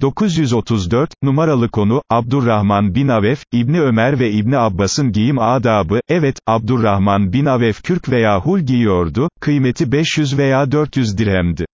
934, numaralı konu, Abdurrahman bin Avef, İbni Ömer ve İbni Abbas'ın giyim adabı, evet, Abdurrahman bin Avef kürk veya hul giyiyordu, kıymeti 500 veya 400 dirhemdi.